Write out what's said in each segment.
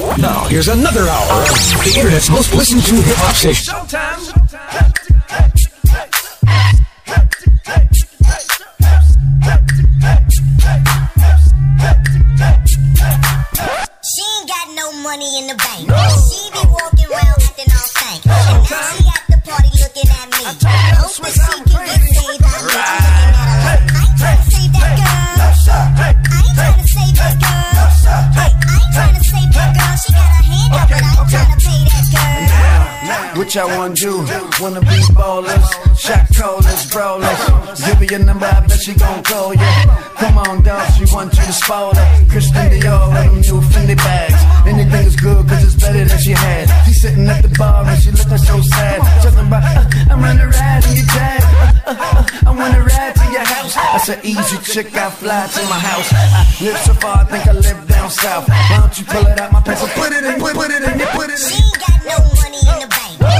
Now, here's another hour of the internet's most listened to hip hop station. Sometimes. She ain't got no money in the bank. She be walking around acting all stank. And now she at the party looking at me. I hope that she girl. What y'all wanna be ballers, shot callers, brawlers. Give her your number, I bet she gon' call you. Come on, dog, she want you to spoil her. Christian Dior with them new Fendi bags. Anything is good, cause it's better than she had. She sitting at the bar and she looking so sad. Talking about, uh, I'm running ride in your jag. Uh, uh, I wanna ride to your house. That's an easy chick, I fly to my house. I live so far, I think I live down south. Why don't you pull it out my pants and put it in, put, put it in, put it She in. ain't got no money in the bank.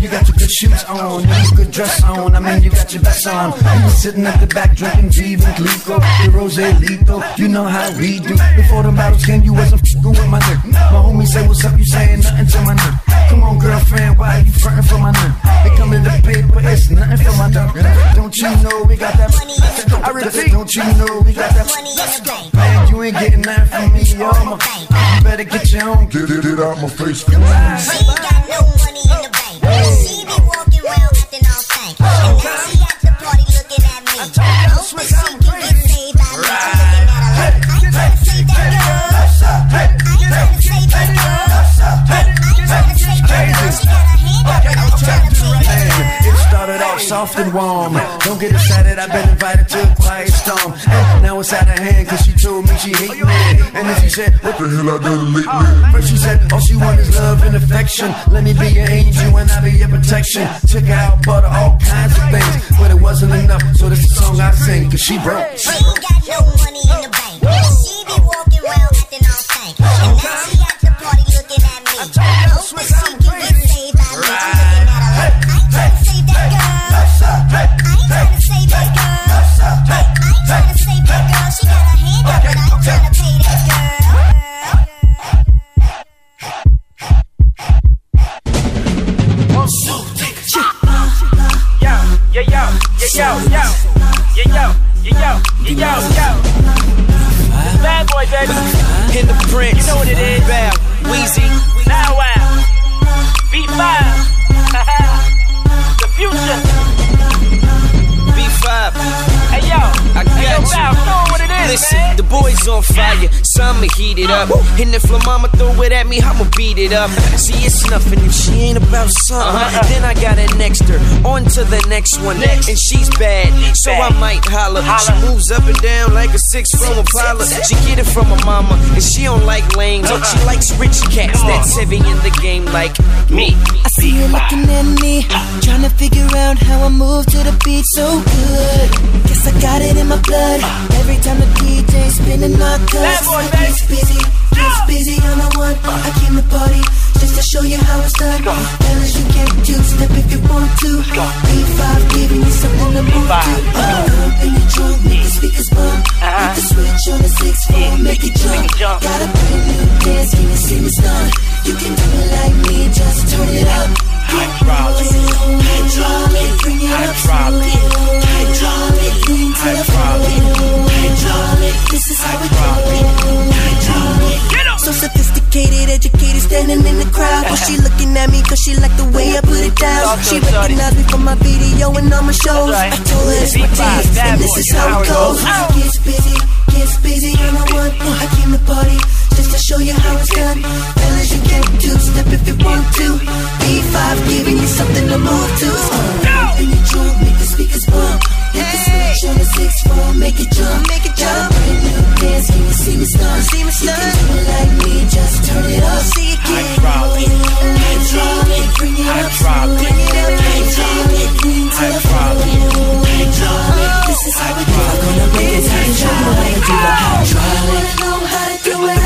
You got your good shoes on, you got good dress on. I mean, you got your best on. You was sitting at the back drinking Veuve Clicquot, the Rose Lito. You know how we do. Before the bottles came, you wasn't fing with my nigga. My homie say, What's up? You saying nothing to my nigga. Come on, girlfriend, why you frontin' for my nigga? They come in the paper, it's nothing for my nigga. Don't you know we got that Money in the bank. I repeat, don't you know we got that Money in the bank. Man, you ain't getting that from me, yo. You better get your own. Get it, it out my face. She ain't got no money in the bank. She be walking around acting all stank. And now she at the party looking at me. I she can get saved. I'm looking at her like, I ain't trying to save that girl. I ain't trying to save that girl. I ain't trying to save that girl. She got her hand up, but I ain't trying to pay that. It started off soft and warm. Don't get excited, I've been invited to a quiet storm. And now it's out of hand, cause she told me she hate me. And then she said, What the hell I done lately? Uh, First she said, all she want is love and affection. Let me be your angel and I'll be your protection. Took her out, bought her all kinds of things. But it wasn't enough, so this is the song I sing, cause she broke. She ain't got no money in the bank. She be walking around acting all stank. And now she at the party looking at me. Hope that she summer heated up. And if La Mama throw it at me, I'ma beat it up. See, it's nothing if she ain't about something. Uh-huh. Then I got it next her, on to the next one. Next. And she's bad, so bad. I might holler. Holler. She moves up and down like a six from Impala. She get it from her mama, and she don't like lames. She likes rich cats that's heavy in the game like me. I see you looking at me, trying to figure out how I move to the beat so good. Guess I got it in my blood. Every time the DJ spinning my cuts, boy, gets busy, gets busy on the one. I came to party just to show you how it's done. Fellas, you can two step if you want to. B5 giving you something to move to. Up in your trunk, make the speakers bump. Uh-huh. Hit the switch on the six four, make it jump. Make it jump. Got a brand new dance, can you see me stun? You can do it like me, just turn it up. Hydraulic. Hydraulic, bring it up Hydraulic. slow. Hydraulic, sophisticated, educated, standing in the crowd. Oh, she looking at me cause she like the way I put it down. She recognized me from my video and all my shows. I told her it's my B5, and this is how it goes. Ow. Gets busy, gets busy, and I want. I came to party just to show you how it's done. Fellas, you can two step if you want to. B5 giving you something to move to. Uh, in your trunk, make the speakers bump. Hit the switch on the six four, make it jump. Make it jump. Got a brand new dance, can you see me stun? See me stun. You can do it like me, just turn it up. See it get Hydraulic. Hydraulic, bring it up slow. Hydraulic. Bring it up, hydraulic, lean to the floor. Hydraulic, this is how we do it. Gonna break it down, show you how to do the hydraulic. Know how to do it.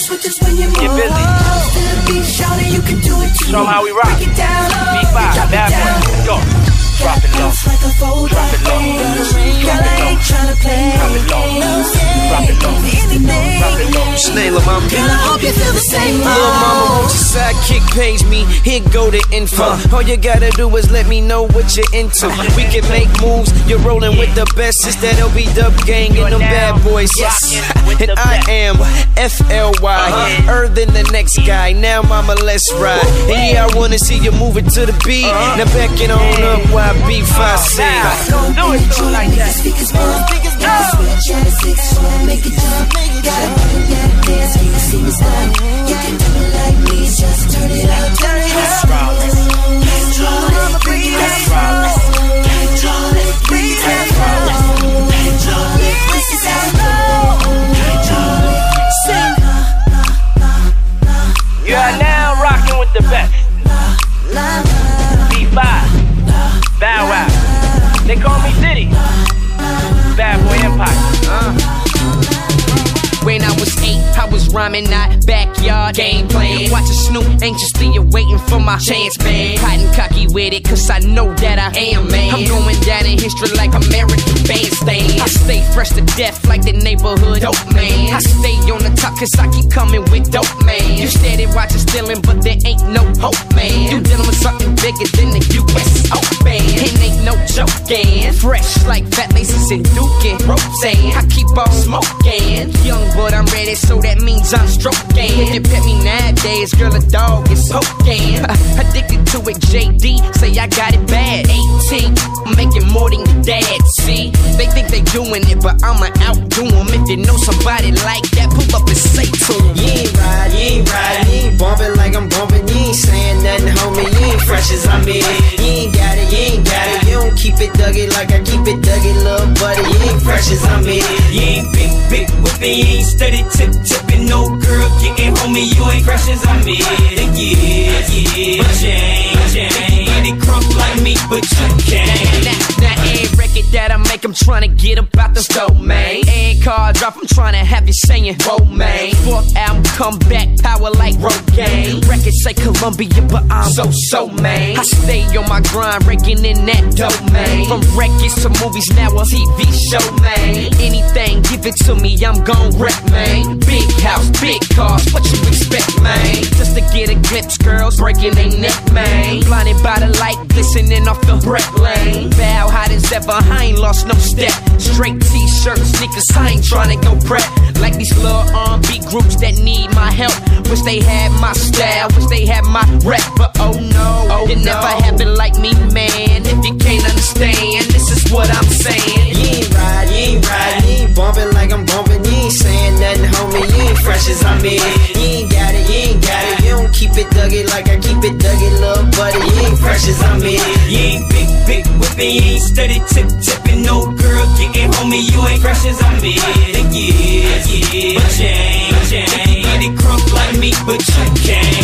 switches when you move. Get busy. Bounce to the beat, shout it, you can do it too. Show 'em how we rock. Break it down low. B5, drop it bad down. boy. Go. Drop it low. Like a Drop it low. Drop it low. Drop it low. Drop it low. Drop it low. Snailer, mama. Girl, I hope you feel the same. Little mama, won't your sidekick page me? Here go the info. Uh. All you gotta do is let me know what you're into. Uh. We can make moves. You're rolling with the best. It's that LB Dub gang and them bad boys. Yes, and I am FLY. Uh-huh. Earth than the next guy. Now, mama, let's ride. And yeah, I wanna see you move it to the beat. Uh-huh. Now back it on up while B5 sing. Do it to it like that. Speakers on, speakers on. Switch at a six, wanna make it jump. Gotta move that dance, can you see me style? You can do it like me, just turn it up, turn it up. Hydraulic, bring it up. Hydraulic, bring it up. Hydraulic, this is how it goes. Game playing. Snoop anxiously waiting for my chance, man. Hiding cocky with it, cause I know that I am, man. I'm going down in history like American bandstand. I stay fresh to death like the neighborhood dope, man. I stay on the top cause I keep coming with dope, man. You steady watching stealing, but there ain't no hope, man. You dealing with something bigger than the US Open. It ain't no joking. Fresh like fat laces and duking. Roseanne. I keep on smoking. Young but I'm ready, so that means I'm stroking. If you pet me nowadays, girl, a dog is poking. Addicted to it, JD. Say I got it bad. 18, I'm making more than your dad. See, they think they doing it, but I'ma outdo 'em. If you know somebody like that, pull up and say to 'em. You ain't ride, you ain't ride, you ain't bumping like I'm bumping. You ain't saying nothing, homie. You ain't fresh as I'm in. You ain't got it, you ain't got it. You don't keep it duggy like I keep it duggy, little buddy. You ain't fresh as I'm in. You ain't big, big whipping, you ain't steady tip tipping. No girl getting homie, you ain't fresh as I'm in. But you ain't, you ain't. Like me, but you can't. Make, I'm trying to get up out the man. And car drop, I'm trying to have you saying, man. Fourth album, come back, power like Rogaine. Records say Columbia, but I'm so, so, man. I stay on my grind, raking in that dope, man. From records to movies, now a TV show, man. Anything, give it to me, I'm gon' rep, man. Big house, big cars, what you expect, man? Just to get a glimpse, girls breaking their neck, man. Blinded by the light, glistening off the rep lane. Bow hot as ever, I ain't lost no step. Straight t-shirt, sneakers, I ain't tryna go prep. Like these little R&B groups that need my help. Wish they had my style, wish they had my rep, but oh no, oh it no. never happened like me, man. If you can't understand, this is what I'm saying. You ain't ride, you ain't ride, you ain't bumping like I'm bumping. You ain't saying nothing, homie. You ain't fresh as I'm in. You ain't got it, you ain't got it. You don't keep it duggy like I keep it duggy, little buddy. You as I'm in. You ain't big, big whipping, you ain't steady tip tipping. No girl getting homie, you ain't fresh as I'm in. Yeah, yeah, but you ain't, you ain't. It crunk like me, but you can't.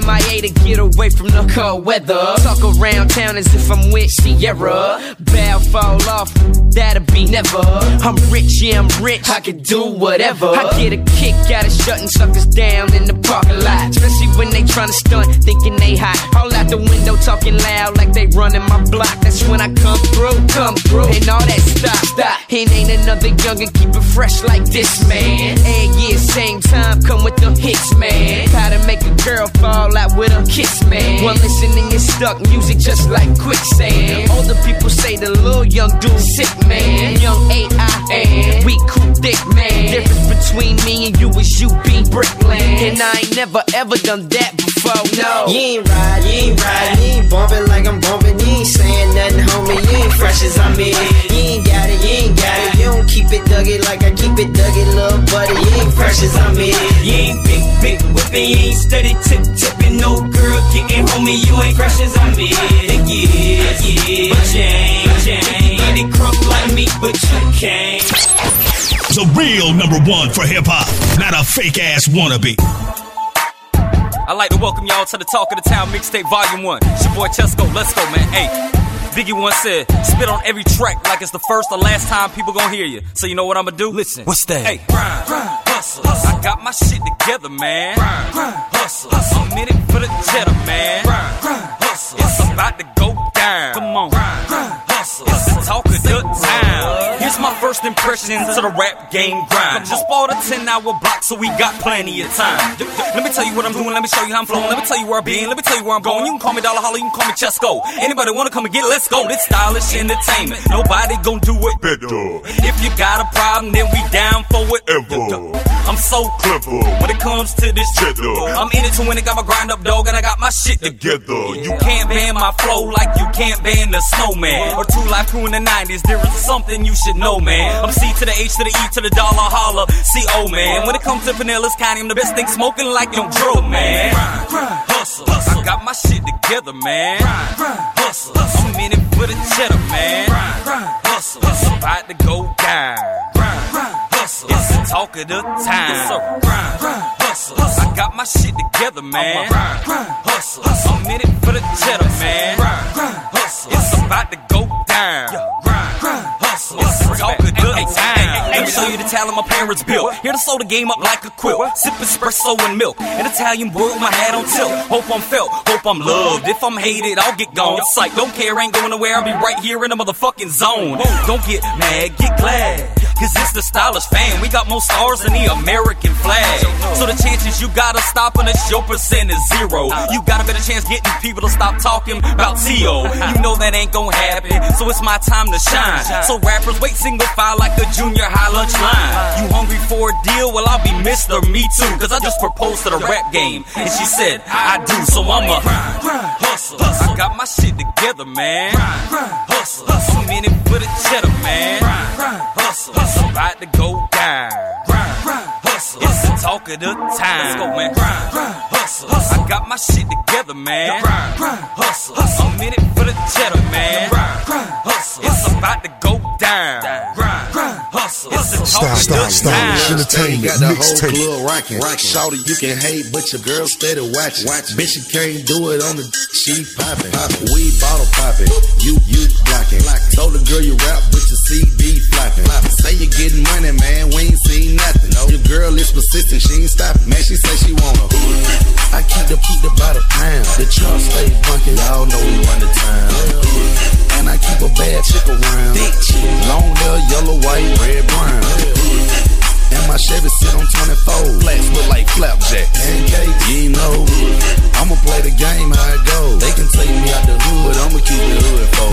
MIA to get away from the cold weather. Talk around town as if I'm with Sierra. Bow fall off, that'll be never. I'm rich, yeah, I'm rich. I can do whatever. I get a kick out of shutting suckers down in the parking lot. Especially when they tryna stunt, thinking they hot. All out the window talking loud like they running my block. That's when I come through, come through. And all that stop, stop. It ain't another youngin' keep it fresh like this, man. Every year, same time, come with the hits, man. How to make a girl fall out with a kiss, man. One listening is stuck, music just like quicksand. Older people say the little young dude sick, man. Young AI, we cool thick, man. Difference between me and you is you be brickland. And I ain't never ever done that before, no. You ain't ride, you ain't ride, you ain't bumping like I'm bumping. You ain't saying nothing, homie. You ain't fresh as I'm in. You ain't got it, you ain't got it. You don't keep it duggy like I keep it duggy, little buddy. You ain't fresh as I'm in. You ain't big, big whipping, you ain't steady tip, tip tipping. No girl getting homie, you ain't fresh as I'm in. Yeah, yeah, but you ain't, you ain't. Get it crunk like me, but you can't. The real number one for hip hop, not a fake ass wannabe. I'd like to welcome y'all to the Talk of the Town mixtape volume one. It's your boy Chesco. Let's go, man. Hey. Biggie once said, spit on every track like it's the first or last time people gonna hear you. So you know what I'ma do? Listen. What's that? Hey, grind, grind, hustle. I got my shit together, man. Grind, Hustle. I'm in it for the cheddar, man. Grind, Hustle. It's about to go down. Come on. Hustle. Talk of the town. Here's my first impression to the rap game grind. Just bought a 10 hour block, so we got plenty of time. Let me tell you what I'm doing, let me show you how I'm flowing, let me tell you where I've been, let me tell you where I'm going. You can call me Dollar Holly, you can call me Chesco. Anybody wanna come and get it, let's go. This stylish entertainment. Nobody gon' do it Better. If you got a problem, then we down for it. Ever. I'm so Clever. when it comes to this shit. Cheddar. I'm in it to win it, got my grind up, dog, and I got my shit together. Together. You can't ban my flow like you can't ban the snowman. Or 2 Live Crew in the 90s, there is something you should know, man. I'm C to the H to the E to the dollar holla, CO, man. When it comes to Pinellas County, I'm the best thing smoking like young Dro, man. Hustle, I got my shit together, man. Hustle, I'm in it for the cheddar, man. Hustle, it's about to go down. Hustle, it's the talk of the time. Hustle, I got my shit together, man. Grind, Hustle, I'm in it for the cheddar, man. Grind, Hustle, it's about to go down. Hustle, it's the talk of the time. Let me show you the talent my parents built. Here to sew the game up like a quilt. Sip espresso and milk. An Italian boy with my hat on tilt. Hope I'm felt, hope I'm loved. If I'm hated, I'll get gone. Psych, don't care, ain't going nowhere. I'll be right here in the motherfucking zone. Don't get mad, get glad. Cause it's the stylish fan. We got more stars than the American flag. So the chances you gotta stop on us, your percent is zero. You got a better chance getting people to stop talking about T.O. You know that ain't gonna happen. So it's my time to shine. So rappers wait single file like a junior high lunch line. You hungry for a deal? Well, I'll be Mr. Me Too. Cause I just proposed to the rap game. And she said, I do. So I'm a hustle. I got my shit together, man. Hustle. I'm in it for the cheddar, man. Hustle. It's about to go down. Hustle. It's the talk of the time. Let's go, man. Hustle. I got my shit together, man. Hustle. I'm in it for the cheddar, man. Hustle. It's about to go down. Hustle. It's the talk Stop, of stop, time. stop. Entertainment, Got the whole mixtape. club rocking. Shawty, you can hate, but your girl steady watching. Bitch, you can't do it on the she popping. We bottle popping. You, you blocking. Told the girl you rap, but your CD flopping. Say you getting money, man. We ain't seen nothing. Your girl is persistent. She ain't stopping. Man, she say she wanna. I keep the keep the by the pound. The trunk stay bunking. Y'all know we run the town. And I keep a bad chick around. Chick. Long hair, yellow, white, red, brown. And my Chevy sit on 24. Flats look like flapjack. Pancakes, you know. I'ma play the game how it goes. They can take me out the hood, I'ma keep the hood for.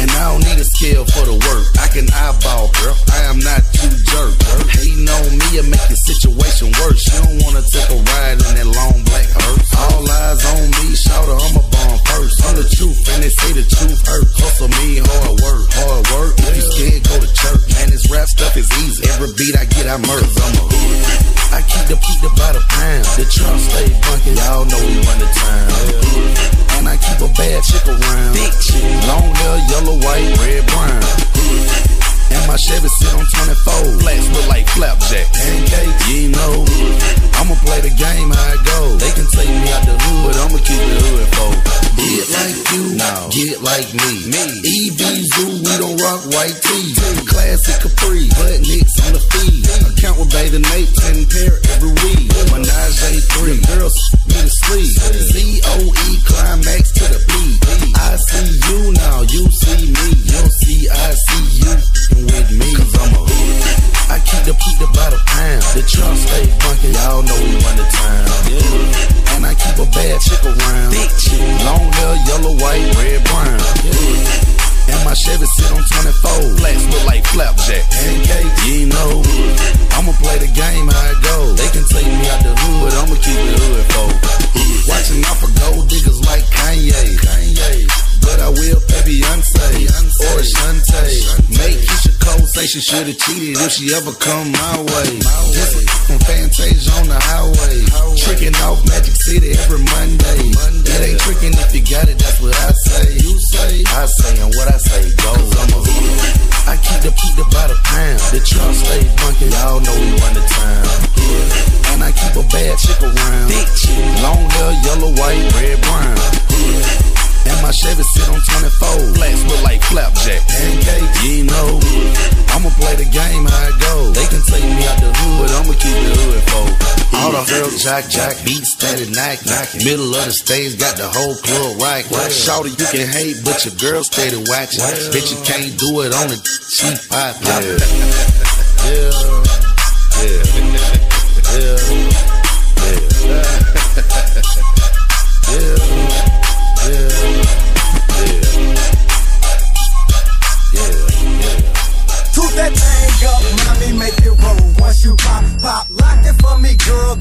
And I don't need a scale for the work. I can eyeball, girl. I am not too jerk. Hating on me, it make the situation worse. You don't wanna take a ride in that long black hearse. All eyes on me, shout I'm a bomb first. I'm the truth, and they say the truth hurt. Hustle me, hard work, hard work. If you scared, go to church. Man, this rap stuff is easy. Every beat I get, I murder. I'm a I keep the keep the by the pound. The trunk stay bunking. Y'all know we run the town. And I keep a bad chick around. Long hair, yellow, white, red, brown. And my Chevy sit on 24. Flats look like flapjack. Pancakes, you know. I'ma play the game how it goes. They can take me out the hood, but I'ma keep the hood for. Get like you, no. get like me. Me. EB Zoo, we don't rock white tees. Classic Capri, butt nicks on the feed. Account with bathing Nate, 10 pair every week. Menage A3, girls me to sleep. C-O-E, climax to the beat. I see you now, you see me. You don't see, I see you with me. Cause I'm a I keep the keep the by the pound. The trunk stay bunking. Y'all know we run the town. Yeah. And I keep a bad chick around. Big chick. Long hair, yellow, white, red, brown. Yeah. And my Chevy sit on 24. Flats look like flapjack. Pancakes, you know. I'ma play the game how it goes. They can take me out the hood, but I'ma keep the hood for. Watching out for gold diggers like Kanye. Kanye. But I will pay Beyonce or Shante. Make Keyshia Cole say she should've cheated if she ever come my way. Just from Fantasia on the highway. Tricking off Magic City every Monday. It ain't tricking if you got it, that's what I say. You say, I say, and what I say goes. I'm a I keep the the by the pound. The trunk stay bunking. Y'all know we run the town. And I keep a bad chick around. Long hair, yellow, white, red, brown. And my Chevy sit on 24. Flats look like flapjack. Pancakes, you know. I'ma play the game how it goes. They can take me out the hood, but I'ma girl jack jack, beat steady knock knock. Middle of the stage got the whole club right. Shorty, you can hate, but your girl steady watching. Bitch, you can't do it on the she pop. Yeah. Yeah. Yeah.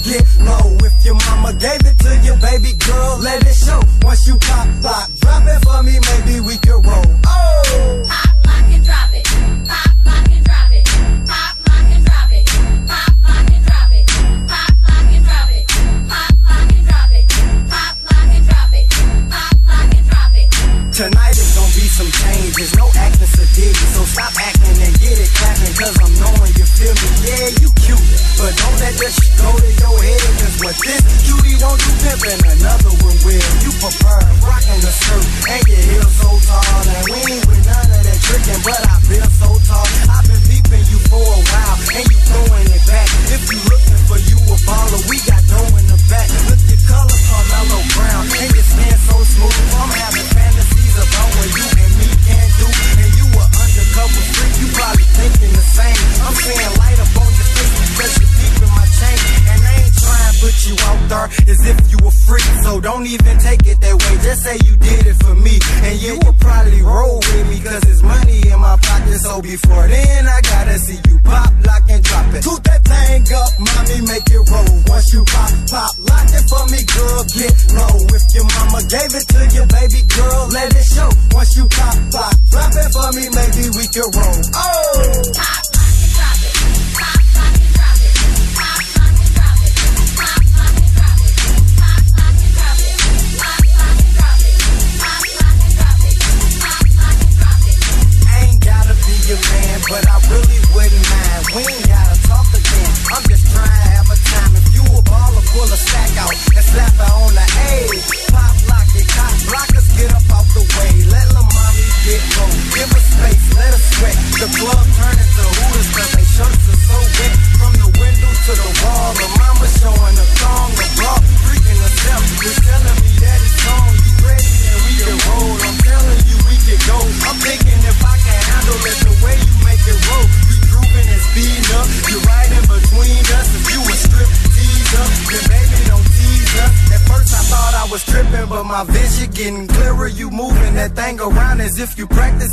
get low. If your mama gave it to you, baby girl, let it show. Once you pop, pop, drop it for me, maybe we can roll. Oh! Pop, lock, and drop it. Pop, lock, and drop it. Pop, lock, and drop it. Pop, lock, and drop it. Pop, lock, and drop it. Pop, lock, and drop it. Pop, lock, and drop it. Pop, lock, and drop it. Tonight is gonna be some changes, no acting so sedity, so stop acting and get it clapping, cause I'm knowing you feel me. Yeah, you cute, but don't let this shit go to your head, cause what this cutie won't do pimping, another one will. You prefer rocking the skirt and your heels so tall, and we ain't with none of that tricking, but I feel so tall. I've been peeping you for a while, and you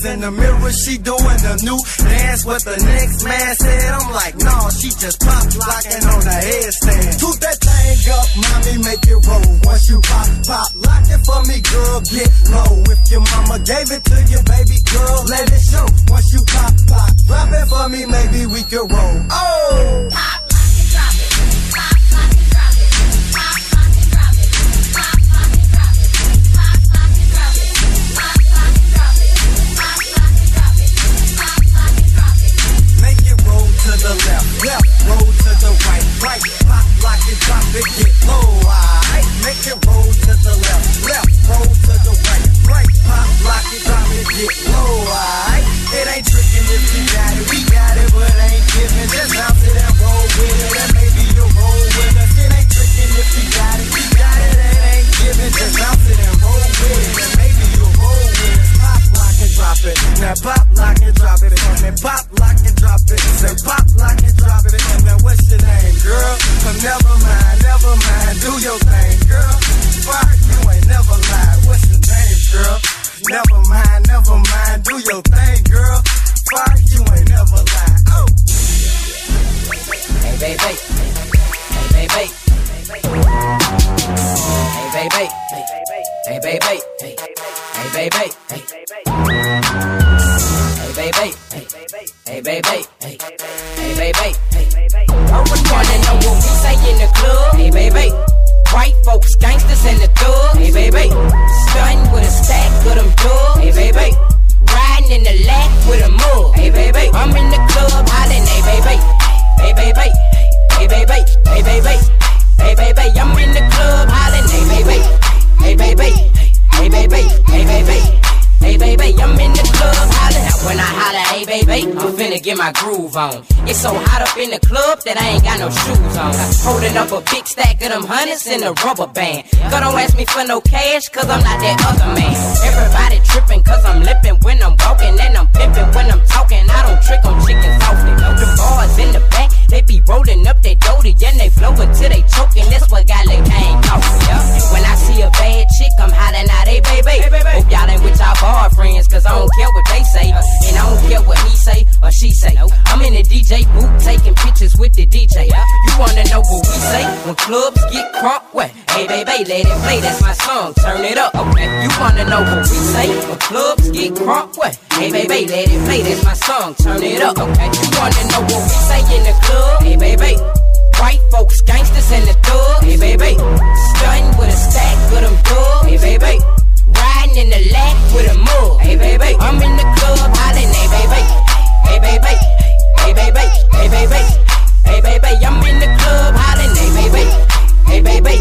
in the mirror. She doing the new dance. What the next man said, I'm like, nah, she just pop locking on the headstand. Toot that thing up, mommy, make it roll. Once you pop, pop, lock it for me, girl, get low. If your mama gave it to you, baby girl, let it show. Once you pop, pop, drop it for me, maybe we can roll. Oh! Pop, it, it, low, alright. Make it roll to the left, left, roll to the right, right, pop, lock it, drop it, get low, alright. It ain't tricking if you got it, we got it, but ain't giving. Just bounce it and roll with it, maybe you'll roll with us. It ain't tricking if you got it, we got it, and ain't giving. Just bounce it and roll with it, maybe you'll roll with us. Pop, lock and drop it, now pop, lock and drop it, and then pop, lock and drop it, say pop, lock and drop it, and what's your name, girl? But never mind, never mind, do your thing, girl. Fuck, you ain't never lied. What's your name, girl? Never mind, never mind, do your thing, girl. Fuck, you ain't never lied. Oh. Baby, hey, baby. Hey, baby. Hey, baby. Hey, baby. Hey, baby. hey, baby. Hey, baby. Hey, baby. And the thugs. Hey, baby. Stunning with a stack of them drugs. Hey, baby. Riding in the lack with a mug. Hey, baby. I'm in the club hollering. Hey, baby. Hey, baby. Hey, baby. Hey, baby. Hey, baby. I'm in the club hollering. Hey, baby. Hey, baby. Hey, baby. Hey, baby. Hey baby, I'm in the club hollering. I hey baby, I'm finna get my groove on. It's so hot up in the club that I ain't got no shoes on. Holding up a big stack of them hundreds in a rubber band. Girl, don't ask me for no cash, cause I'm not that other man. Everybody tripping, cause I'm lipping when I'm walking, and I'm pimping when I'm talking. I don't trick on chickens often. The bars in the back, they be rolling up their doty, and they flow until they choking. That's what got like ain't coffee, yeah. When I see a bad chick, I'm hollering out, hey, baby. Hope y'all ain't with y'all bar friends, cause I don't care what they say. And I don't care what he say or she say. I'm in the DJ booth taking pictures with the DJ. You wanna know what we say when clubs get crunk? What? Hey, baby, let it play. That's my song. Turn it up. Okay. You wanna know what we say when clubs get crunk? What? Hey, baby, let it play. That's my song. Turn it up. Okay. You wanna know what we say in the club? Hey, baby. White folks, gangsters, and the thug. Hey, baby. Stunting with a stack of them dubs. Hey, baby. Riding in the lack with a mug. Hey, baby. I'm in the club hollering. Hey, baby. Hey, baby. Hey, baby. Hey, baby. Hey, baby. I'm in the club hollering. Hey, baby. Hey, baby.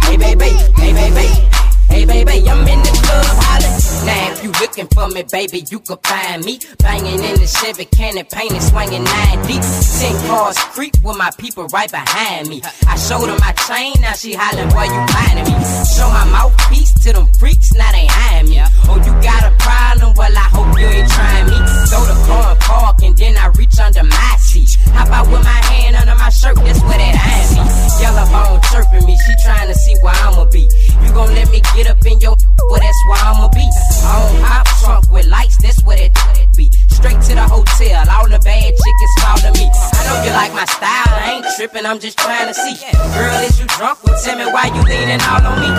Hey, baby. Hey, baby. Hey, baby. I'm in the club hollering. Now, if you looking for me, baby, you could find me banging in the Chevy cannon, painted, swinging nine deep. Ten cars creep with my people right behind me. I showed her my chain, now she hollering, boy, you finding me. Show my mouthpiece to them freaks, now they eyeing me. Oh, you got a problem? Well, I hope you ain't trying me. Throw the car and park, and then I reach under my seat. Hop out with my hand under my shirt? That's where that eyeing me. Yellow bone chirping me, she trying to see where I'ma be. You gon' let me get up in your, well, that's where I'ma be. On hop trunk with lights, that's what it be. Straight to the hotel, all the bad chickens follow me. I know you like my style, I ain't tripping, I'm just trying to see. Girl, is you drunk? Well, tell me why you leaning all on me.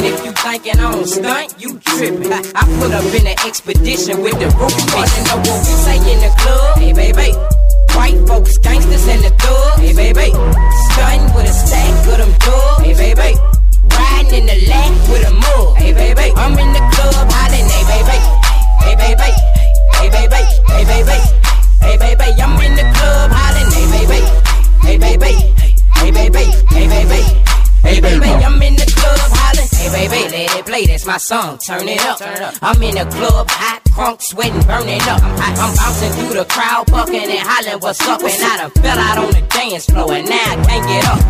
And if you thinking I don't stunt, you tripping. I put up in an expedition with the roof. Wanna know what we say in the club? Hey, baby. White folks, gangsters, and the thug. Song. Turn it up. I'm in the club hot, crunk, sweating, burning up. I'm, I'm bouncing through the crowd, bucking and hollering, what's up? And I done fell out on the dance floor, and now I can't get up.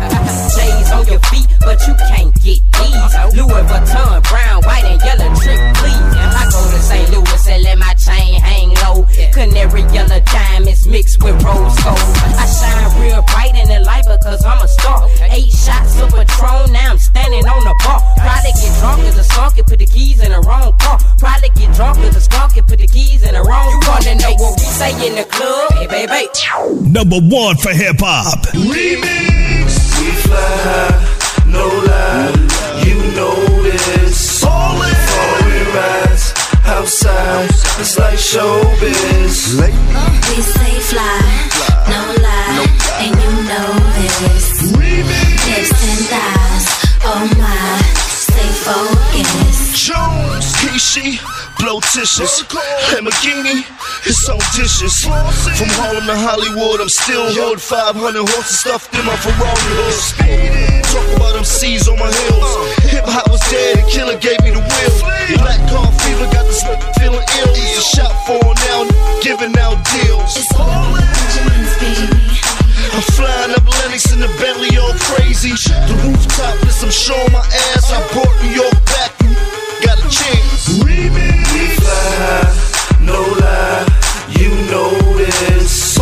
J's on your feet, but you can't get these. Louis Vuitton, brown, white, and yellow trick, please. I go to St. Louis and let my chain hang low. Canary yellow diamonds mixed with rose gold. I shine real bright in the light because I'm a star. Eight shots of Patron, now I'm standing on the bar. Probably get drunk as a skunk and put the keys in the wrong car. Probably get drunk as a skunk and put the keys in the wrong You wanna know what we say in the club? Hey, baby. Number one for hip hop. Remix. We fly high, no lie. You know this. Falling, falling rise. Outside, it's like showbiz. We stay fly, no lie, and you know this. Hips and thighs, oh my, stay focused. Jones, blow tissues. Lamborghini, it's on dishes. From Harlem to Hollywood, I'm still hood. 500 horses stuffed in my Ferrari hood. Talk about them C's on my heels. Hip hop was dead, and Killa gave me the wheel. Black car fever got this feeling ill. Used to shop for now, giving out deals. I'm flying up Lenox in the Bentley, all crazy. The rooftop is I'm showing my ass. I brought New York back. We fly no lie. You know this.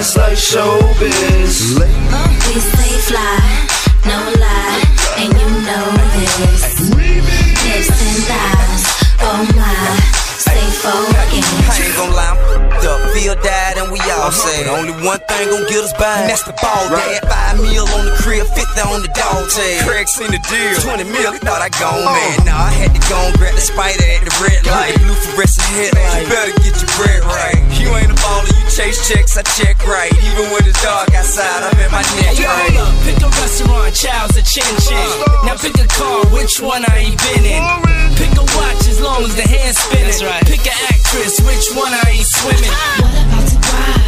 It's like showbiz. We stay fly, no lie, and you know this. Hips and oh my, stay focused. Ain't gon' lie, I'm up. Feel died and we all uh-huh. say only one thing gon' get us by. And that's the ball dad. Five mil on the crib, 50 on the dog tag. Craig seen the deal. 20 mil, he thought I gone oh. man. Nah, I had to go and grab the spider at the red light. Blue fluorescent headlight. You better get your bread right. You ain't a baller, you chase checks, I check right. Even when it's dark outside, I'm in my net Yo, right. hold up, pick a restaurant, Chow's a chin chin. Now pick a car, which one I ain't been in. Pick a watch as long as the hand's spinning. Pick an actress, which one I ain't swimming.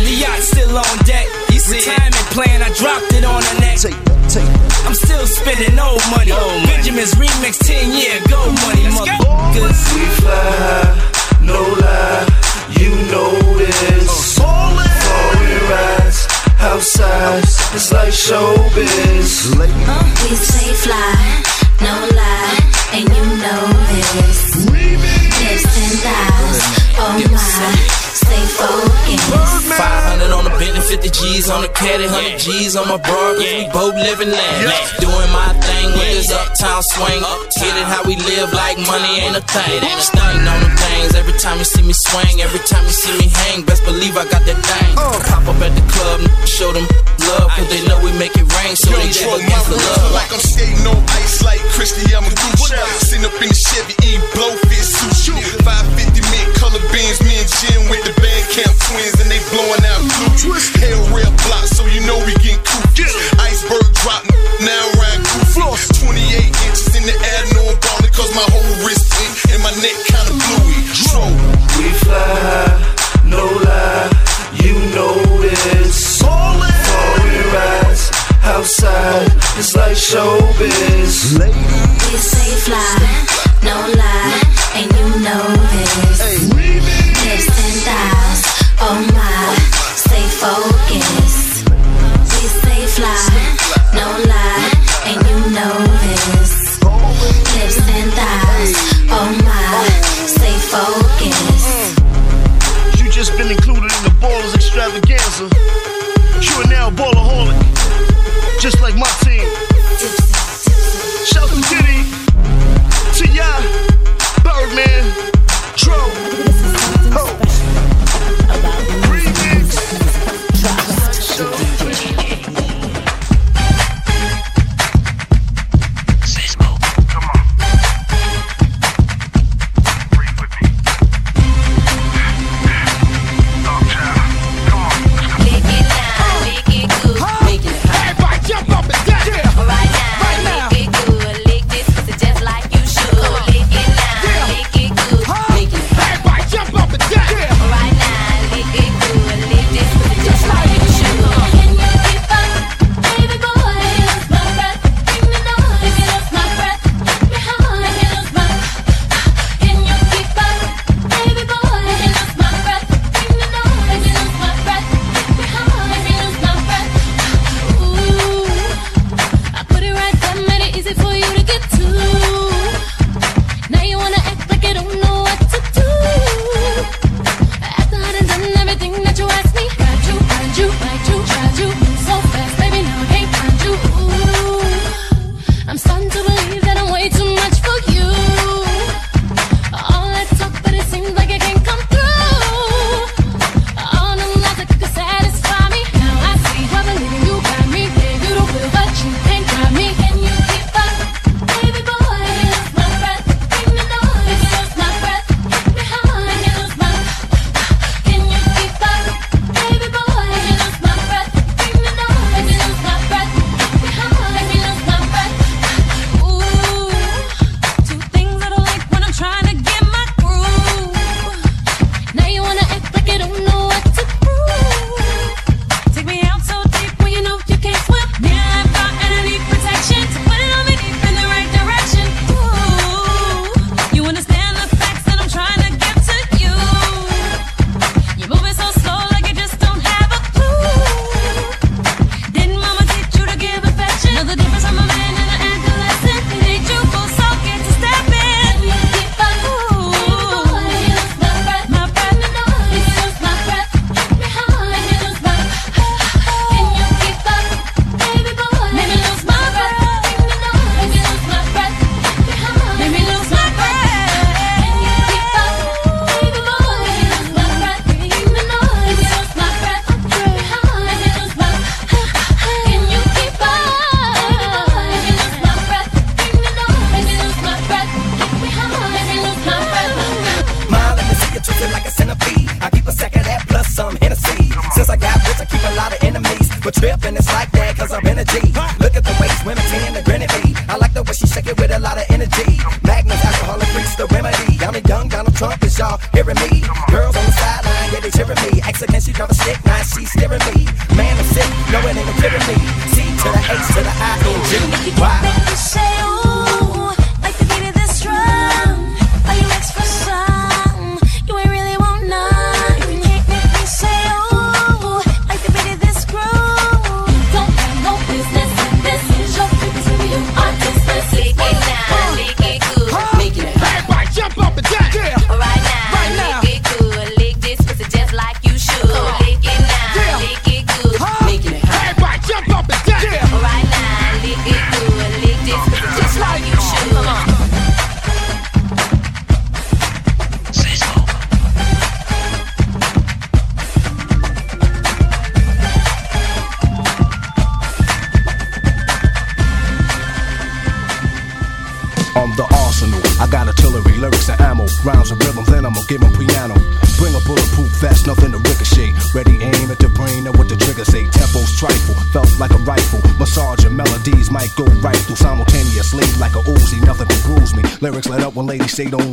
The yacht still on deck. You see Retirement plan, I dropped it on her neck. Take take. I'm still spending old money. Old Benjamin's remix, 10 year ago money. Motherfuckers. We fly high, no lie. You know this. Uh, Foreign rides, outsides, it's like showbiz. We say fly, no lie, and you know this. Lips and 10,000. oh my stay focused. 500 on the Bentley, 50 G's on the caddy, 100 G's on my bar, cause we both living lavish. Doing my thing with this uptown swing. Get it how we live like money ain't a thing. Ain't a thing on the things. Every time you see me swing, every time you see me hang, best believe I got that thing. Uh. Pop up at the club, show them love, cause they know we make it rain, so they give us the love. Like I'm skating on ice like Kristi Yamaguchi. Sitting up in the Chevy, eating blowfish sushi. 550 mint color beans, me and Jim with the band camp twins and they blowing out cooties. Hell real block, so you know we getting cooties. Iceberg drop, now ride cooties. 28 inches in the air, no I'm ballin' cause my whole wrist in and my neck kinda bluey. So, we fly high, no lie, you know this. Before we rise outside, it's like showbiz. Ladies, we say fly, no lie, and you know this. Say don't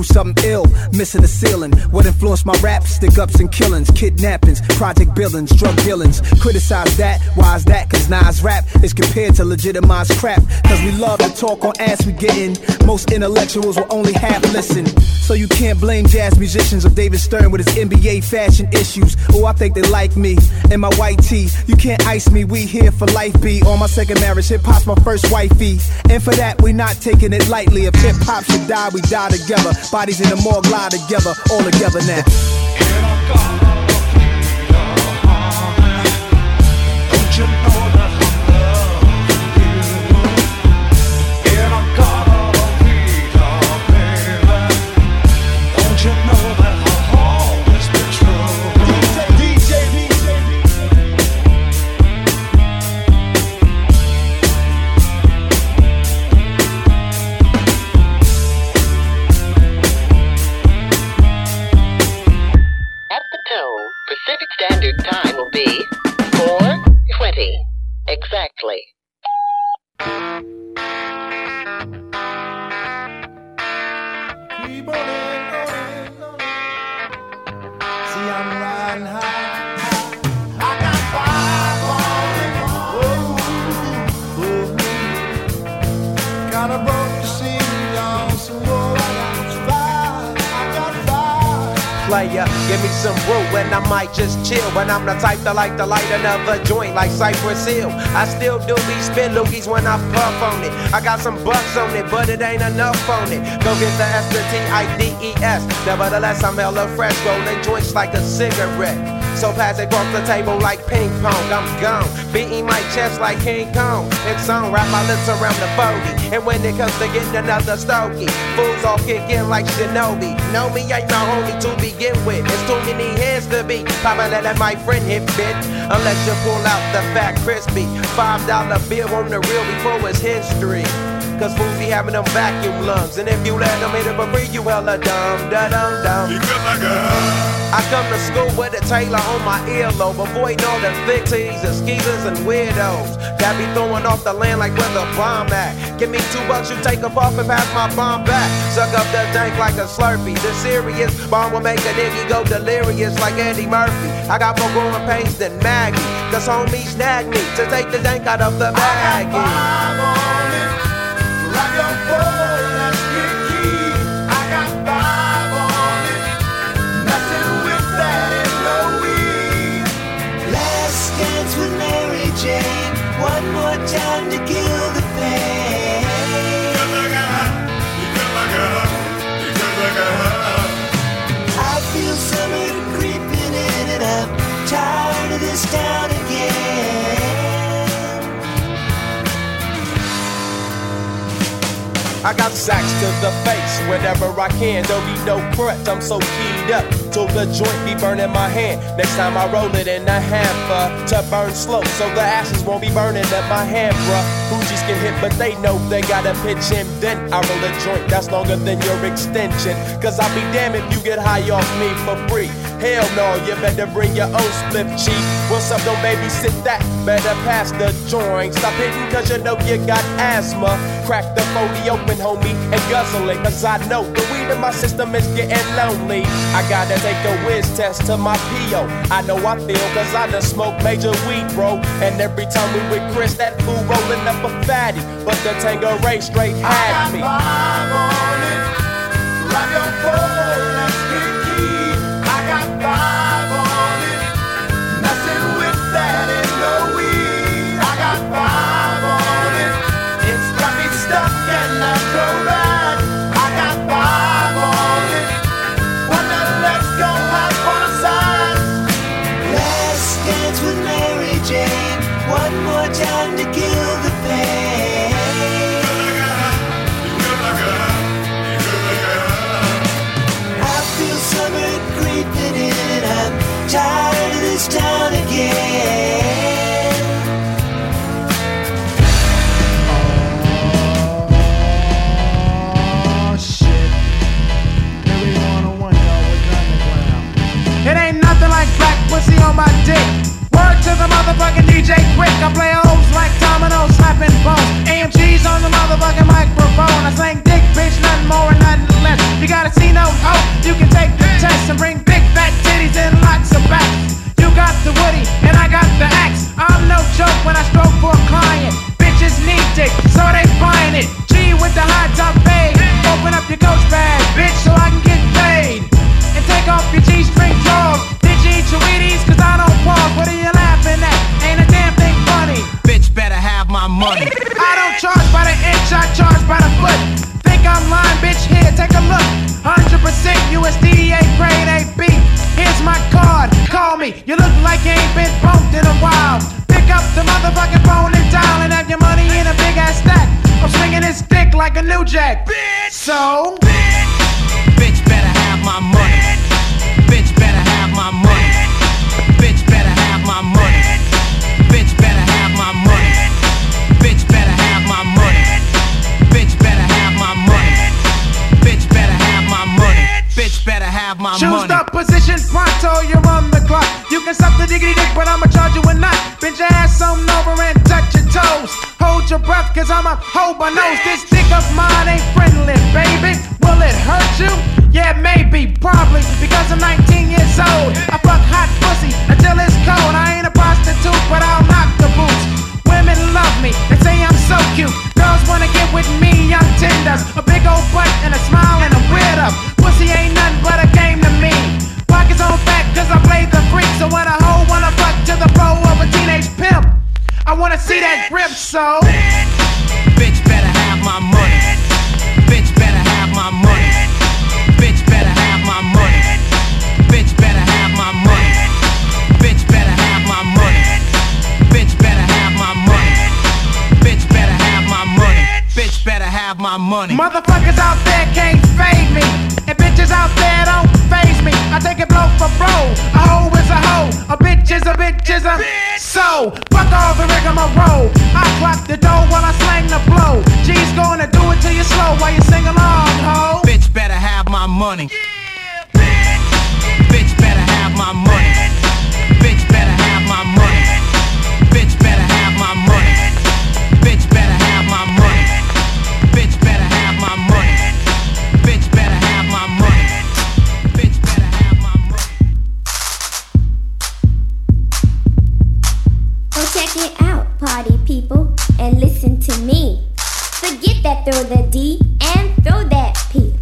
through something ill, missing the ceiling. What influenced my rap? Stick ups and killings, kidnappings, project billings, drug dealings. Criticize that, why is that? Cause Nas rap is compared to legitimized crap. Cause we love to talk on ass we gettin'. Most intellectuals will only half listen. So you can't blame jazz musicians or David Stern with his NBA fashion issues. Oh, I think they like me and my white tee. You can't ice me, we here for life be. On my second marriage, hip hop's my first wifey. And for that, we not taking it lightly. If hip hop should die, we die together. Bodies in the morgue lie together, all together now. At Exactly. Give me some brew and I might just chill. But I'm the type that like to light another joint like Cypress Hill. I still do these spit loogies when I puff on it. I got some bucks on it, but it ain't enough on it. Go get the S, the T, I, D, E, S. Nevertheless, I'm hella fresh, rolling joints like a cigarette. So pass it across the table like ping pong. I'm gone, beating my chest like King Kong. It's on, wrap my lips around the bogey. And when it comes to getting another stogie, fools all kick in like Shinobi. Know me ain't my homie to begin with. It's too many hands to be popping let my friend hit bit. Unless you pull out the fat crispy five dollar bill on the real before it's history. Cause fools be having them vacuum lungs. And if you let them hit it for free, you hella dumb, da dum dum. I come to school with a tailor on my earlobe, avoiding all the fixies and skeezers and weirdos that be throwing off the land like where the bomb at. Give me two bucks, you take a puff and pass my bomb back. Suck up the dank like a slurpee. The serious bomb will make a nigga go delirious like Eddie Murphy. I got more growing pains than Maggie, cause homie snagged me to take the dank out of the baggie. I feel something creeping in it up. Trying to this town again I got sacks to the face whenever I can. Don't need no crutch, I'm so keyed up. Till the joint be burning my hand. Next time I roll it in a hamper to burn slow, so the ashes won't be burning at my hand, bruh. Hoogies get hit, but they know they gotta pitch in. Then I roll a joint that's longer than your extension. Cause I'll be damned if you get high off me for free. Hell no, you better bring your own split, chief. What's up, don't babysit that? Better pass the joint. Stop hitting cause you know you got asthma. Crack the 40 open, homie, and guzzle it. Cause I know the weed in my system is getting lonely. I gotta take a whiz test to my PO. I know I feel cause I done smoked major weed, bro. And every time we with Chris, that fool rolling up a fatty. But the Tanqueray straight had me. I got me. on it, Let's my dick. Word to the motherfucking DJ Quik. I play O's like dominoes, slapping bones. AMG's on the motherfucking microphone. I slang dick, bitch, nothing more and nothing less. You gotta see no hope. You can take the test and bring big fat titties and lots of backs. You got the woody and I got the axe. I'm no joke when I stroke for a client. Bitches need dick, so they buying it. G with the high top fade. Open up your coach bag, bitch, so I can get paid. And take off your G-string drawers. Your Wheaties? Cause I don't pause. What are you laughing at? Ain't a damn thing funny. Bitch better have my money. I don't charge by the inch, I charge by the foot. Think I'm lying, bitch? Here, take a look. 100% USDA grade AB. Here's my card. Call me. You look like you ain't been bumped in a while. Pick up the motherfucking phone and dial and have your money in a big ass stack. I'm swinging this dick like a new jack. Bitch. So. You a knot. Bend your ass on over and touch your toes. Hold your breath, cause I'm a hoe by nose. This dick of mine ain't friendly, baby. Will it hurt you? Yeah, maybe, probably, because I'm 19 years old. I fuck hot pussy until it's cold. I ain't a prostitute, but I'll knock the boots. Women love me, they say I'm so cute. Girls wanna get with me, young tenders. A big old butt and a smile and a weird up. Pussy ain't nothing but a game to me. Pockets on fat cause I play the freak. So when a hoe wanna fuck to the role of a teenage pimp. I wanna see that grip, so. Bitch, bitch better have my money. Bitch, bitch better have my money. Bitch, bitch better have my money. Bitch better have my money. Bitch better have my money. Bitch better have my money. Bitch better have my money. Bitch better have my money. Motherfuckers out there can't fade me. Bitches out there don't phase me. I take it blow for bro. A hoe is a hoe. A bitch is a bitch is a So, fuck all the rigmarole. I clock the dough while I slang the blow. G's gonna do it till you slow while you sing along, ho. Bitch better have my money. Bitch better have my money. Bitch better Out, party people, and listen to me. Forget that throw the D and throw that P.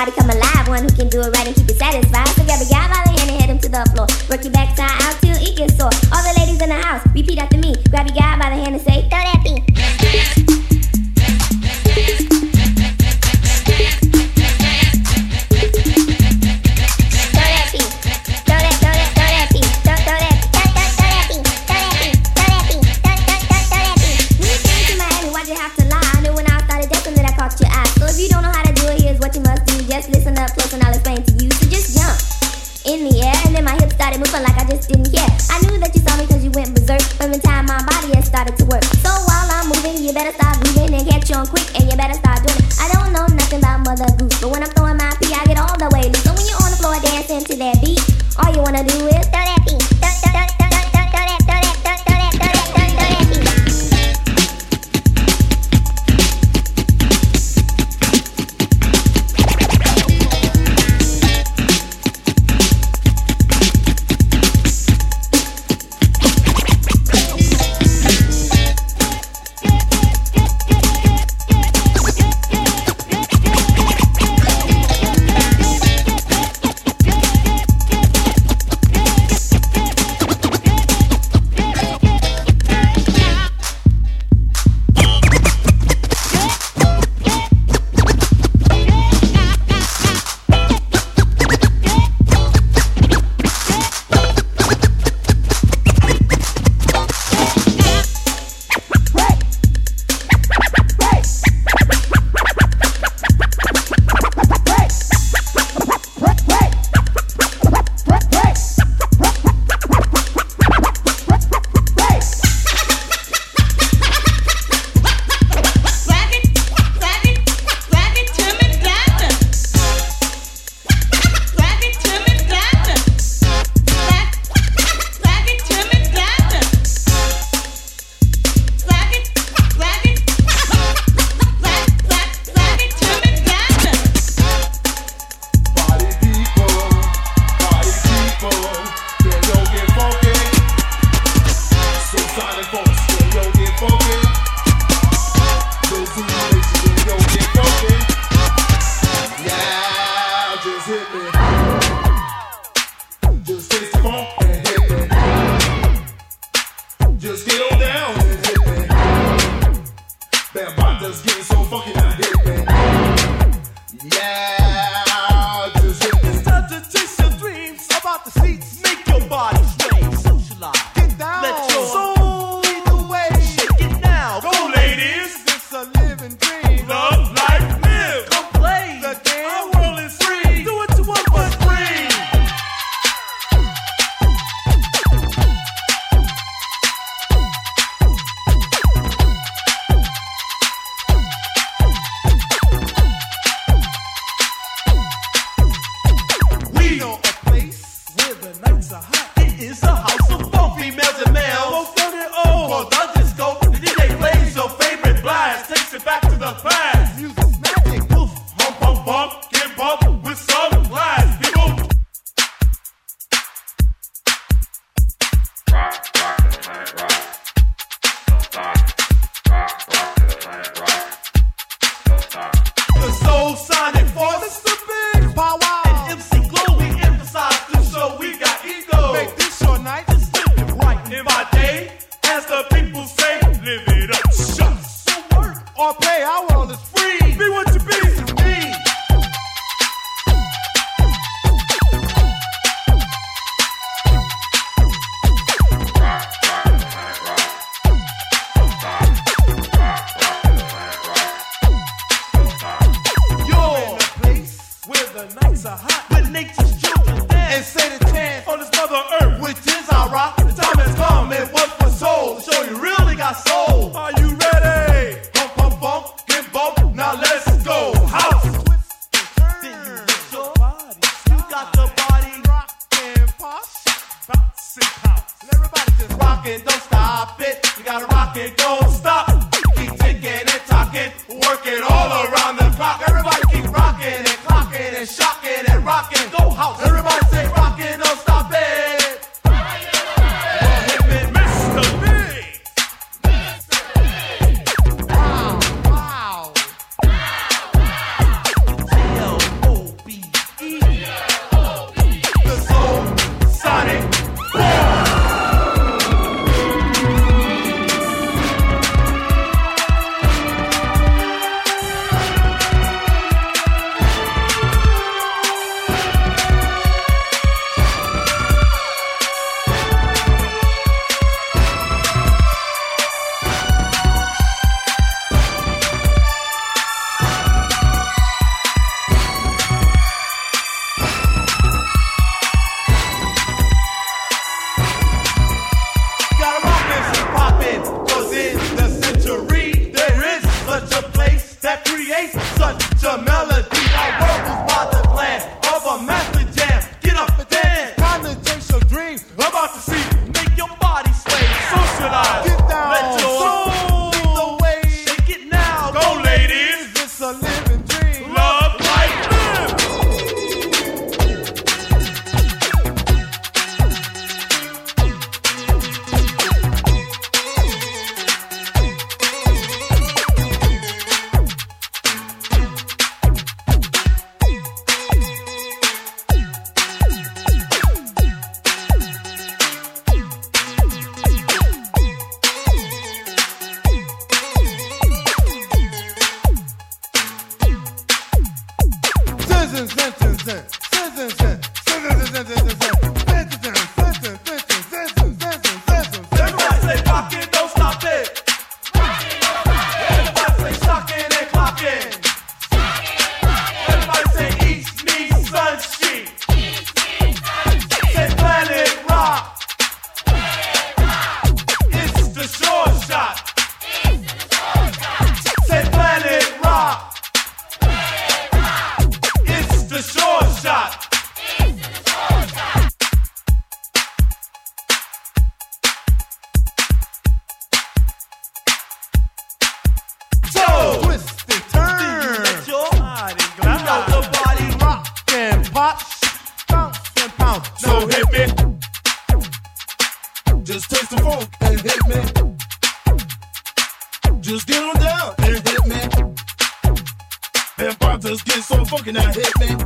body come alive. One who can do it right and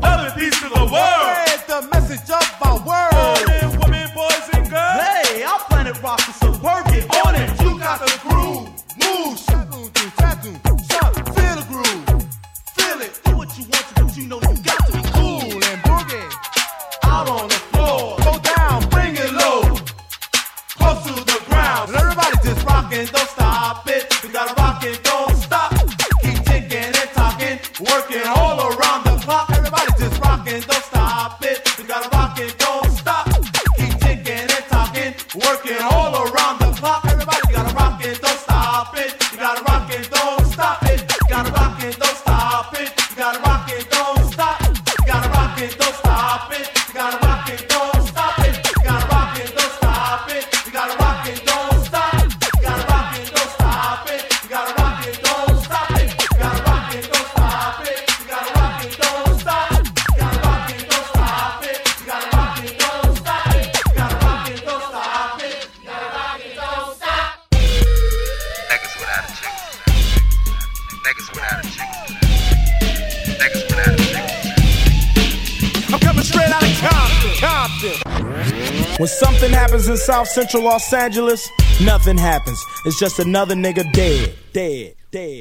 other beasts of the world. Where's the message of in South Central Los Angeles, nothing happens. It's just another nigga dead, dead, dead.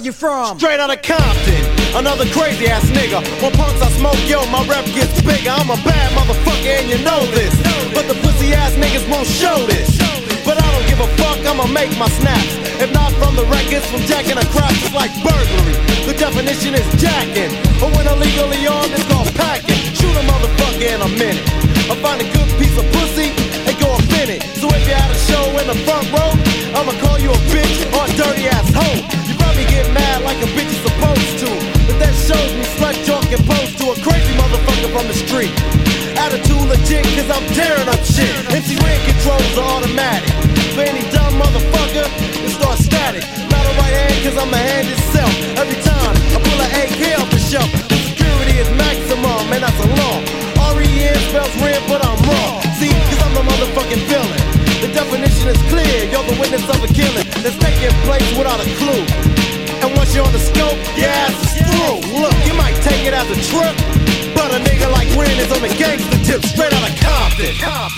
where you from? Straight out of Compton. Another crazy ass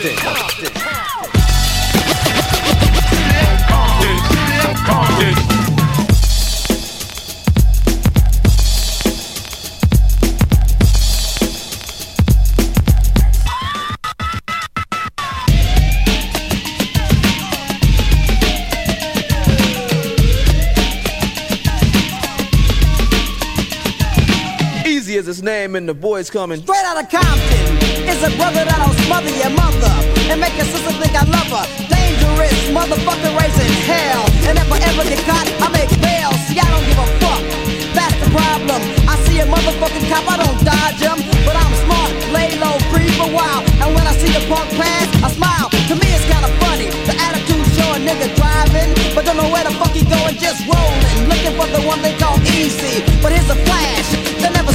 对。Name and the boys coming. Straight out of Compton. It's a brother that'll smother your mother and make your sister think I love her. Dangerous motherfucker raising hell. And if I ever get caught, I make bail. See, I don't give a fuck. That's the problem. I see a motherfucking cop, I don't dodge him. But I'm smart, lay low, breathe a while. And when I see the punk pass, I smile. To me, it's kinda funny. The attitude show a nigga driving, but don't know where the fuck he going, just rolling. Looking for the one they call Eazy. But here's a flash that never.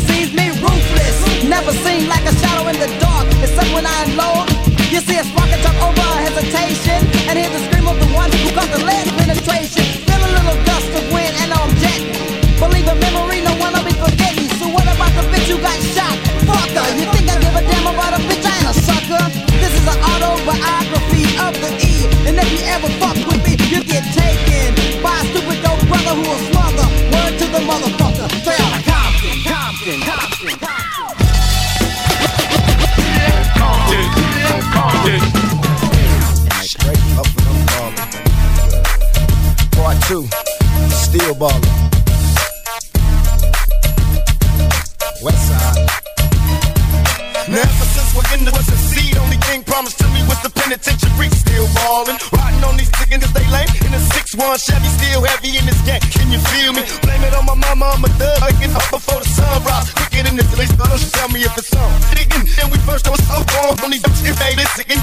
Never seen like a shadow in the dark. Except when I unload. You see a spark a truck over a hesitation. And hear the scream of the one who got the lead penetration. Feel a little gust of wind and I'm jetting. Believe a memory, no one will be forgetting. So what about the bitch who got shot? Fucker, you think I give a damn about a bitch? I ain't a sucker. This is an autobiography of the E. And if you ever fuck with me, you get taken by a stupid dope brother who will two, Steel Baller. West side. Since we're in the seed, only thing promised to me was the penitentiary. Still ballin', riding on these chickens as they lame. In a 6-1 Chevy, still heavy in this gang. Can you feel me? Blame it on my mama, I'm a thug. Waking up before the sunrise. Quicker than this, at least tell me if it's on. And we first I was so wrong. Only them shit made this in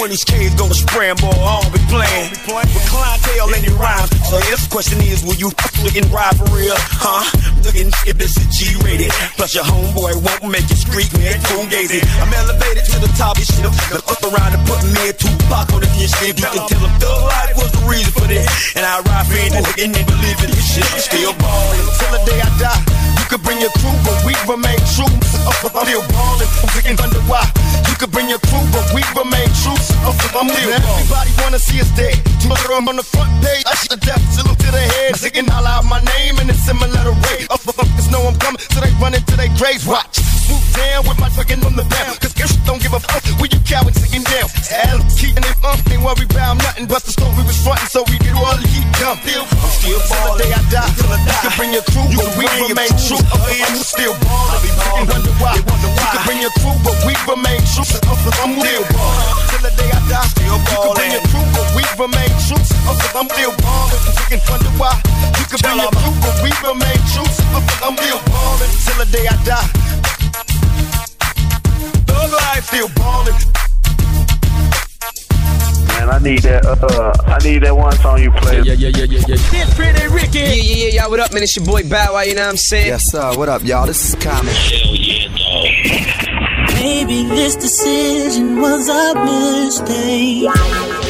when these kids go to scramble, I don't be playing. With clientele and your rhymes. So yeah, this question is, will you looking ride for real? Huh? Looking if this is G rated. Plus your homeboy won't make you street man. Cool gazing. I'm elevated to the top of shit. Look up around and put me a Tupac on the initiative. You can tell them thug life was the reason for this. And I ride for it and they believe in this shit. I'm still ballin'. Till the day I die. You could bring your crew, but we remain true. I'm still ballin'. I'm thinking wonder why. You could bring your crew, but we remain true. I'm still ballin'. Everybody wanna see us dead. I'm on the front page. I should death salute to the head. Singing all out my name in a similar way. Motherfuckers know I'm coming, so they run into their graves. Watch. Swoop down with my fucking on the down. Cause girls don't give a fuck. We you cowards sitting down. Hell, keeping it up. Ain't worry about nothing but the story we was frontin', so we get all the heat dump. I'm still ballin'. Till the day I die. Till I die. You can bring your crew, but we remain true. I'm oh, still ballin'. Fucking wonder why. You can bring your crew, but we remain true. I'm still ballin'. Till the day I die. Still ballin'. You can bring your crew, but we remain true. I'm still ballin'. Fucking wonder why. You can bring your crew, but we remain true. I'm still ballin'. Till the day I die. Thug life still ballin'. Man, I need that. Uh, I need that one song you play. Yeah, yeah, yeah, yeah, yeah. It's pretty Ricky. Yeah, yeah, yeah, y'all. What up, man? It's your boy Bow Wow. You know what I'm saying? Yes, sir. What up, y'all? This is Common. Hell yeah, dog. Maybe this decision was a mistake.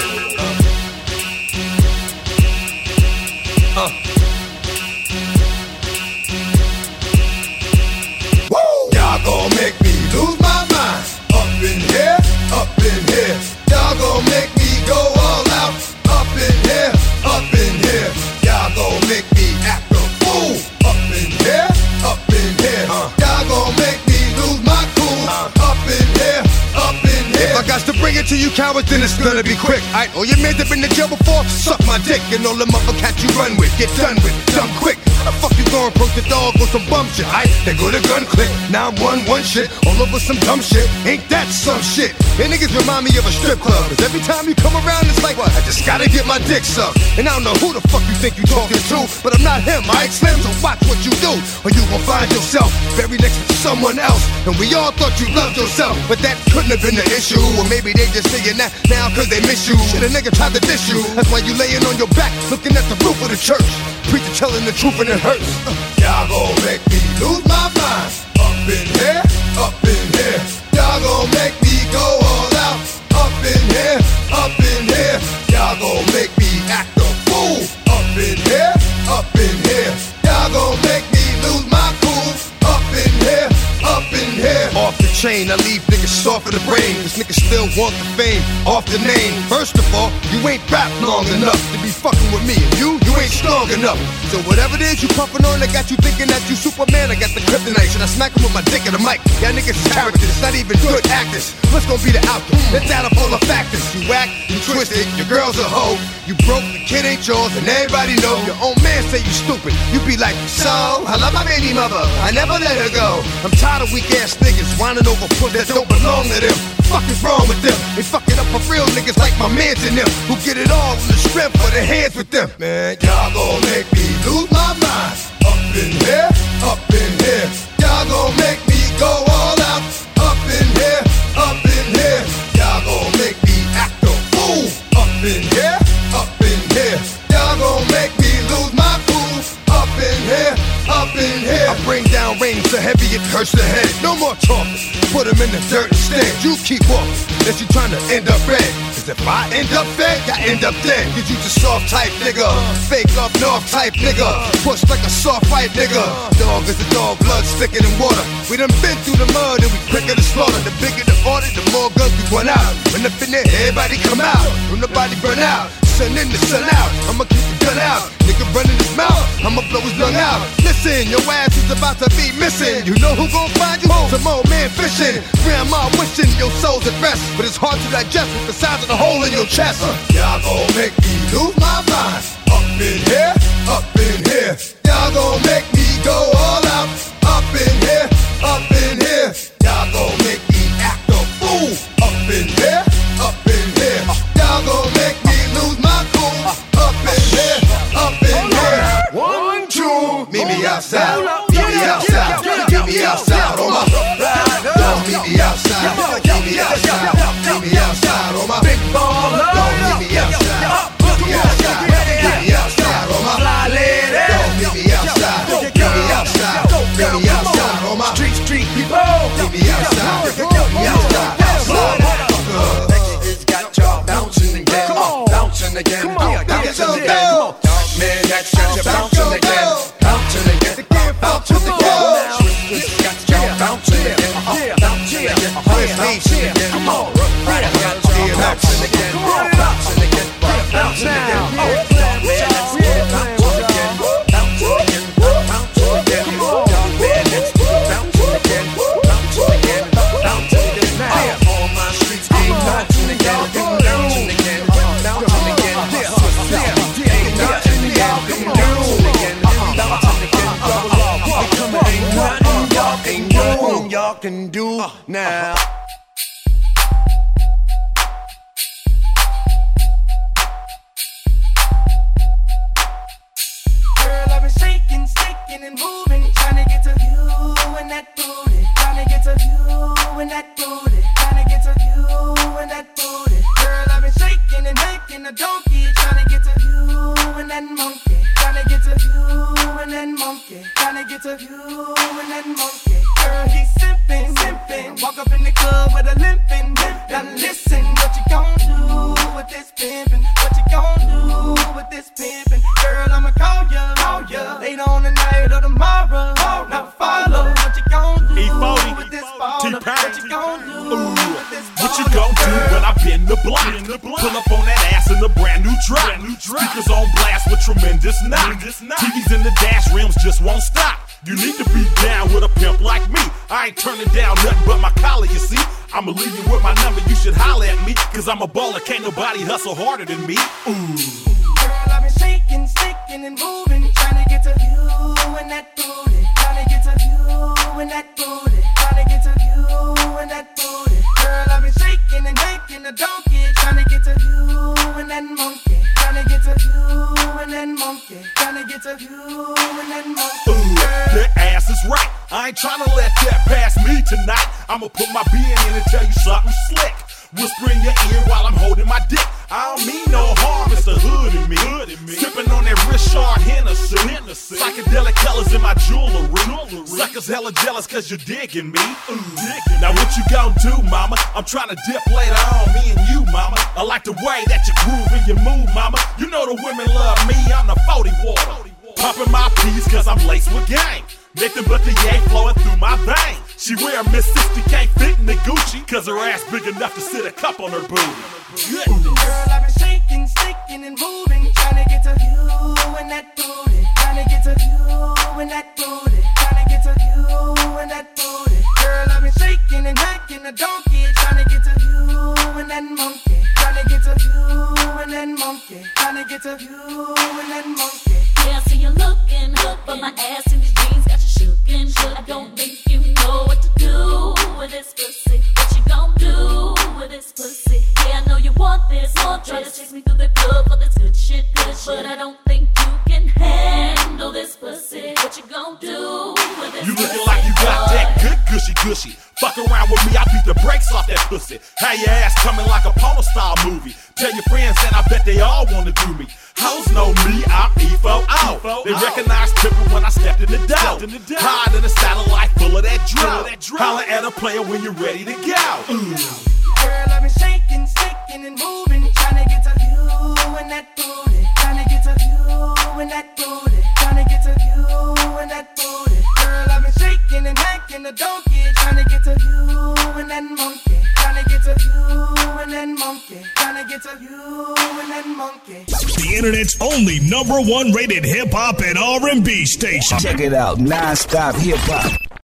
Then it's gonna be quick. I all oh, your men have been to jail before, suck my dick, and all them other cats you run with, get done with, done quick. The fuck approach the dog with some bum shit? I they go to gun click, now I'm one one shit, all over some dumb shit. Ain't that some shit? And niggas remind me of a strip club, cause every time you come around, it's like, what? I just gotta get my dick sucked. And I don't know who the fuck you think you talking to, but I'm not him, I Slim, so watch what you do, or you gon' find yourself buried next to someone else. And we all thought you loved yourself, but that couldn't have been the issue. Or maybe they just saying that now cause they miss you. Shit, a nigga tried to diss you. That's why you laying on your back, looking at the roof of the church. Preacher telling the truth and it hurts. Y'all gon' make me lose my mind. Up in here, up in here. Y'all gon' make me go all out. Up in here, up in here. Y'all gon' make me chain. I leave niggas soft in the brain. Cause niggas still want the fame off the name. First of all, you ain't rap long enough to be fucking with me. And you, you ain't strong enough. So whatever it is you puffin' on, I got you thinking that you Superman. I got the kryptonite. Should I smack him with my dick in the mic? Y'all niggas is characters, not even good actors. What's gonna be the outcome? Let's add up all the factors. You whack, you twisted, your girl's a hoe. You broke, the kid ain't yours, and everybody know. Your own man say you stupid. You be like, so, I love my baby mother. I never let her go. I'm tired of weak ass niggas whining over foot that don't belong to them. Fuck is wrong with them? They fucking up for real niggas like my mans and them who get it all from the strength of their hands with them. Man, y'all gon' make me lose my mind. Up in here, up in here. Y'all gon' make me go all out. Up in here, up in here. Y'all gon' make me act a fool. Up in here, up in here. Y'all gon' make me lose my cool. Up in here, up in here. I bring down rain so heavy it hurts the head. No more talking. Put 'em in the dirt instead. You keep walking. Unless you trying to end up red. Cause if I end up fed, I end up dead. Cause you just soft type nigga. Fake up north type nigga. Push like a soft fight nigga. Dog is a dog, blood thicker than water. We done been through the mud and we quicker to slaughter. The bigger the order, the more guns we run out. When in there, everybody come out. When nobody burn out. Sun in the sun out. I'ma keep gun out. Nigga running his mouth. I'ma blow his lung out. Listen, your ass is about to be missing. You know who gon' find you? Some old man fishing. Grandma wishing your soul's at rest. But it's hard to digest with the size of the hole in your chest. Uh, y'all gon' make me lose my mind. Up in here, up in here. Y'all gon' make me go all out. Up in here, up in here. Y'all gon' make me act a fool. Up in here, outside. Meet me outside. Meet me outside on my Don't meet me outside. Meet me outside. Meet me outside on my big baller. Don't meet me outside. Meet me outside. Meet me outside on my fly lady. Don't meet me outside. Meet me outside. Meet me outside on my street street people. Meet me outside. Meet me outside. Outside. It's got y'all bouncing again, bouncing again, bouncing again. Again, bouncing again. Come on, right? I got y'all bouncing again, bouncing again, bouncing again. Y'all can do uh-huh. now. Girl, I've been shaking, shaking and moving, trying to get a view when that booty, trying to get to you and that booty, trying to get a view in that toady. Trying to you and that monkey, trying to get to you and that monkey, trying to get to you and that monkey. Girl, he's simping, simping, walk up in the club with a limping. Now listen, what you gon' do with this pimpin'? What you gon' do with this pimpin'? Girl, I'ma call ya, call ya later on tonight or tomorrow. Now follow what you gon' do E-40, with this baller. What you gon' do with this What you gon' do when I been the block? Pull up on that ass in a brand new drop. Speakers on blast with tremendous knock. TVs in the dash rims just won't stop. You need to be down with a pimp like me. I ain't turning down nothing but my collar, you see. I'ma leave you with my number, you should holler at me. Cause I'm a baller, can't nobody hustle harder than me. Ooh. Girl, I've been shaking, shaking and moving, trying to get to you and that booty, trying to get to you and that booty, trying to get to you and that booty. Girl, I've been shaking and making the donkey, trying to get to you and that monkey, trying to get to you and that monkey, trying to get to you and that monkey. Ooh, that ass is right. I ain't tryna let that pass me tonight. I'ma put my being in and tell you something slick. Whisper in your ear while I'm holding my dick. I don't mean no harm, it's the hood in me. Sipping on that Richard Hennessy. Psychedelic colors in my jewelry. Suckers hella jealous cause you're digging me. Now what you gon' do, mama? I'm trying to dip later on, me and you, mama. I like the way that you groove and you move, mama. You know the women love me, I'm the 40 water. Pumping my peas cause I'm laced with gang. Nothing but the yank flowing through my veins. She wear Miss 60 can't fit in the Gucci, cause her ass big enough to sit a cup on her booty. Girl, I've been shaking, sticking, and moving, trying to get to you and that booty, trying to get to you and that booty, trying to get to you and that booty. Girl, I've been shaking and hacking a donkey, trying to get to you and that monkey, trying to get to you and that monkey, trying to get to you and that monkey. Yeah, I see you looking hooked, but my ass in these jeans got you shookin'. I don't think you know what to do with this pussy. What you gon' do with this pussy? Yeah, I know you want this. More try to chase me through the club for this good shit, good shit. But I don't think you can handle this pussy. What you gon' do with this You pussy? looking like you got that good gushy gushy. Fuck around with me, I beat the brakes off that pussy. Have your ass coming like a porno style movie. Tell your friends and I bet they all wanna do me. Hoes know me, I'm EFO out. They recognize Tipper when I stepped in the dough. Hide in a satellite full of that drought. Holler at a player when you're ready to go. Girl, I've been shaking, sticking, and moving, trying to get to you and that booty, trying to get to you and that booty, trying to get to you and that booty. Girl, I've been shaking and hacking a donkey, trying to get to you and that monkey, trying to get to you and that monkey, trying to get to you and that monkey. The internet's only number one rated hip hop and R&B station. Check it out, non-stop hip hop.